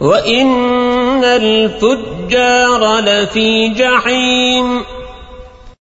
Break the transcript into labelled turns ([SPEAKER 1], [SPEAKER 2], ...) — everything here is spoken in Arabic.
[SPEAKER 1] وَإِنَّ الْفُجَّارَ لَفِي جَحِيمٍ